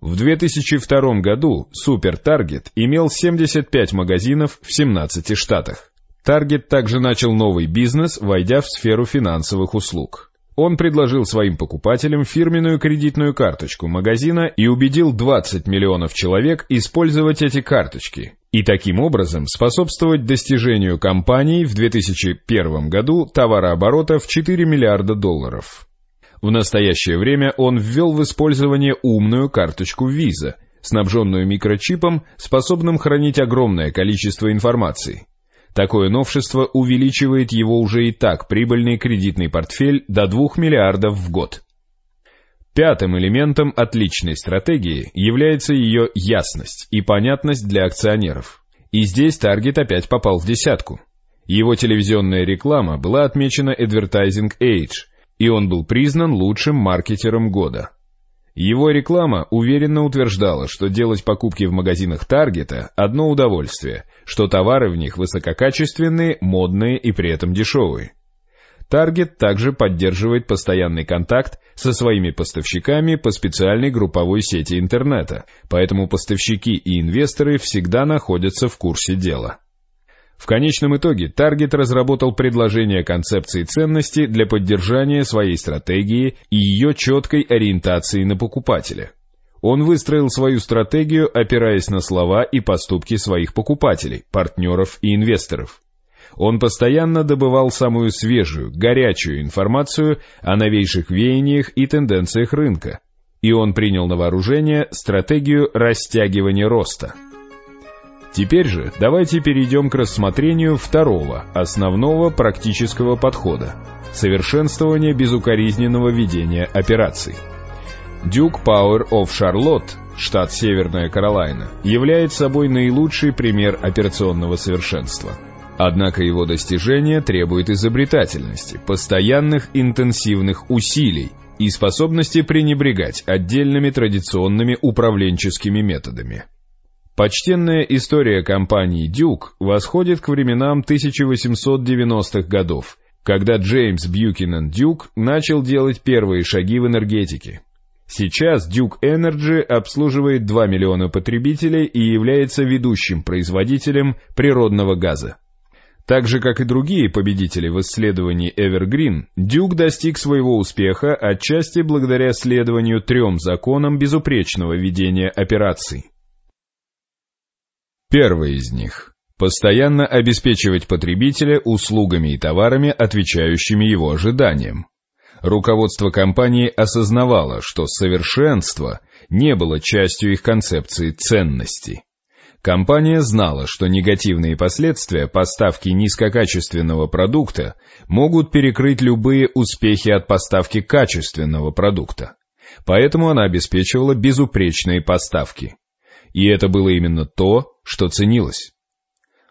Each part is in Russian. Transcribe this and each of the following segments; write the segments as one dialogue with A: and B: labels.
A: В 2002 году Super Target имел 75 магазинов в 17 штатах. Target также начал новый бизнес, войдя в сферу финансовых услуг. Он предложил своим покупателям фирменную кредитную карточку магазина и убедил 20 миллионов человек использовать эти карточки, и таким образом способствовать достижению компании в 2001 году товарооборота в 4 миллиарда долларов. В настоящее время он ввел в использование умную карточку Visa, снабженную микрочипом, способным хранить огромное количество информации. Такое новшество увеличивает его уже и так прибыльный кредитный портфель до 2 миллиардов в год. Пятым элементом отличной стратегии является ее ясность и понятность для акционеров. И здесь Target опять попал в десятку. Его телевизионная реклама была отмечена Advertising Age, и он был признан лучшим маркетером года. Его реклама уверенно утверждала, что делать покупки в магазинах Таргета – одно удовольствие, что товары в них высококачественные, модные и при этом дешевые. Таргет также поддерживает постоянный контакт со своими поставщиками по специальной групповой сети интернета, поэтому поставщики и инвесторы всегда находятся в курсе дела. В конечном итоге Target разработал предложение концепции ценности для поддержания своей стратегии и ее четкой ориентации на покупателя. Он выстроил свою стратегию, опираясь на слова и поступки своих покупателей, партнеров и инвесторов. Он постоянно добывал самую свежую, горячую информацию о новейших веяниях и тенденциях рынка, и он принял на вооружение стратегию растягивания роста – Теперь же давайте перейдем к рассмотрению второго, основного практического подхода – совершенствование безукоризненного ведения операций. Duke Power of Charlotte, штат Северная Каролайна, является собой наилучший пример операционного совершенства. Однако его достижение требует изобретательности, постоянных интенсивных усилий и способности пренебрегать отдельными традиционными управленческими методами. Почтенная история компании «Дюк» восходит к временам 1890-х годов, когда Джеймс Бьюкинен Дюк начал делать первые шаги в энергетике. Сейчас Duke Energy обслуживает 2 миллиона потребителей и является ведущим производителем природного газа. Так же, как и другие победители в исследовании Evergreen, Duke достиг своего успеха отчасти благодаря следованию трем законам безупречного ведения операций. Первый из них – постоянно обеспечивать потребителя услугами и товарами, отвечающими его ожиданиям. Руководство компании осознавало, что совершенство не было частью их концепции ценности. Компания знала, что негативные последствия поставки низкокачественного продукта могут перекрыть любые успехи от поставки качественного продукта. Поэтому она обеспечивала безупречные поставки. И это было именно то, что ценилось.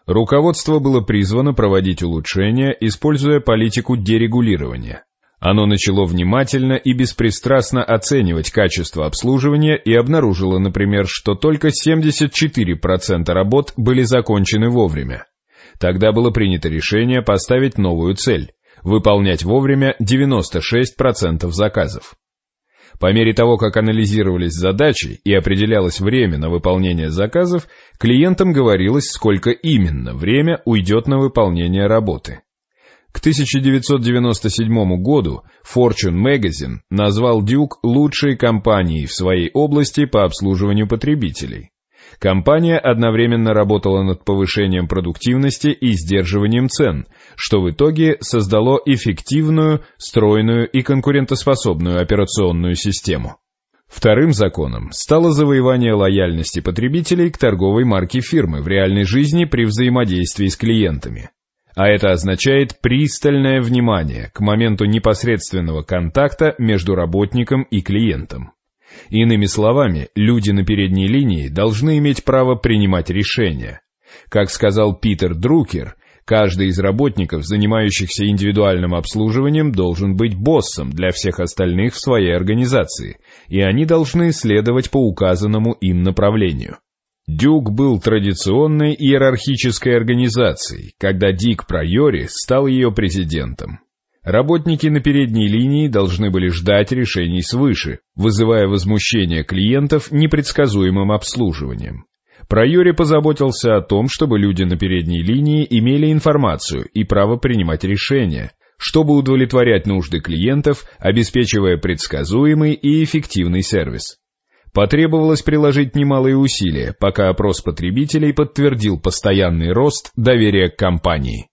A: Руководство было призвано проводить улучшения, используя политику дерегулирования. Оно начало внимательно и беспристрастно оценивать качество обслуживания и обнаружило, например, что только 74% работ были закончены вовремя. Тогда было принято решение поставить новую цель – выполнять вовремя 96% заказов. По мере того, как анализировались задачи и определялось время на выполнение заказов, клиентам говорилось, сколько именно время уйдет на выполнение работы. К 1997 году Fortune Magazine назвал Duke лучшей компанией в своей области по обслуживанию потребителей. Компания одновременно работала над повышением продуктивности и сдерживанием цен, что в итоге создало эффективную, стройную и конкурентоспособную операционную систему. Вторым законом стало завоевание лояльности потребителей к торговой марке фирмы в реальной жизни при взаимодействии с клиентами. А это означает пристальное внимание к моменту непосредственного контакта между работником и клиентом. Иными словами, люди на передней линии должны иметь право принимать решения. Как сказал Питер Друкер, каждый из работников, занимающихся индивидуальным обслуживанием, должен быть боссом для всех остальных в своей организации, и они должны следовать по указанному им направлению. Дюк был традиционной иерархической организацией, когда Дик Прайори стал ее президентом. Работники на передней линии должны были ждать решений свыше, вызывая возмущение клиентов непредсказуемым обслуживанием. Прайори позаботился о том, чтобы люди на передней линии имели информацию и право принимать решения, чтобы удовлетворять нужды клиентов, обеспечивая предсказуемый и эффективный сервис. Потребовалось приложить немалые усилия, пока опрос потребителей подтвердил постоянный рост доверия к компании.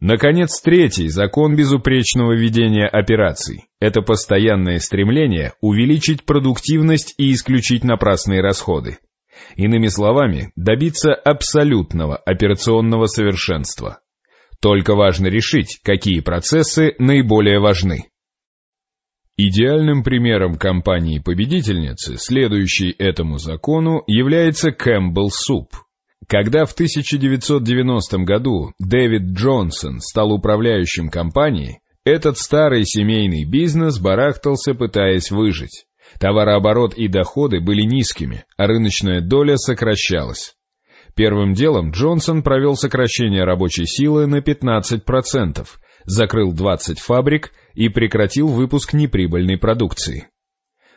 A: Наконец, третий закон безупречного ведения операций – это постоянное стремление увеличить продуктивность и исключить напрасные расходы. Иными словами, добиться абсолютного операционного совершенства. Только важно решить, какие процессы наиболее важны. Идеальным примером компании-победительницы, следующей этому закону, является Campbell Soup. Когда в 1990 году Дэвид Джонсон стал управляющим компанией, этот старый семейный бизнес барахтался, пытаясь выжить. Товарооборот и доходы были низкими, а рыночная доля сокращалась. Первым делом Джонсон провел сокращение рабочей силы на 15%, закрыл 20 фабрик и прекратил выпуск неприбыльной продукции.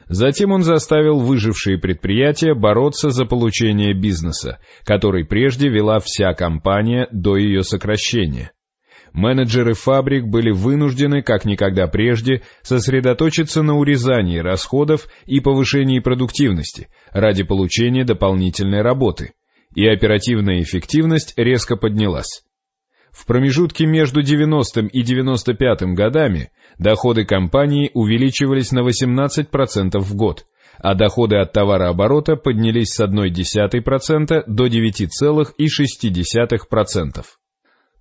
A: Затем он заставил выжившие предприятия бороться за получение бизнеса, который прежде вела вся компания до ее сокращения. Менеджеры фабрик были вынуждены, как никогда прежде, сосредоточиться на урезании расходов и повышении продуктивности ради получения дополнительной работы, и оперативная эффективность резко поднялась. В промежутке между 90 и 95 годами доходы компании увеличивались на 18% в год, а доходы от товарооборота поднялись с 0,1% до 9,6%.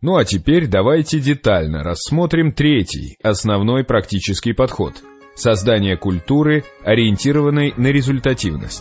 A: Ну а теперь давайте детально рассмотрим третий, основной практический подход – создание культуры, ориентированной на результативность.